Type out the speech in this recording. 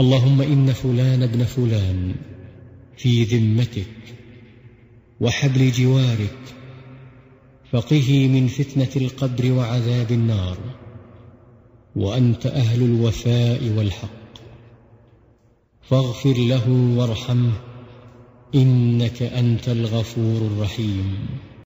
اللهم إن فلان ابن فلان في ذمتك وحبل جوارك فقه من فتنة القبر وعذاب النار وأنت أهل الوفاء والحق فاغفر له وارحمه إنك أنت الغفور الرحيم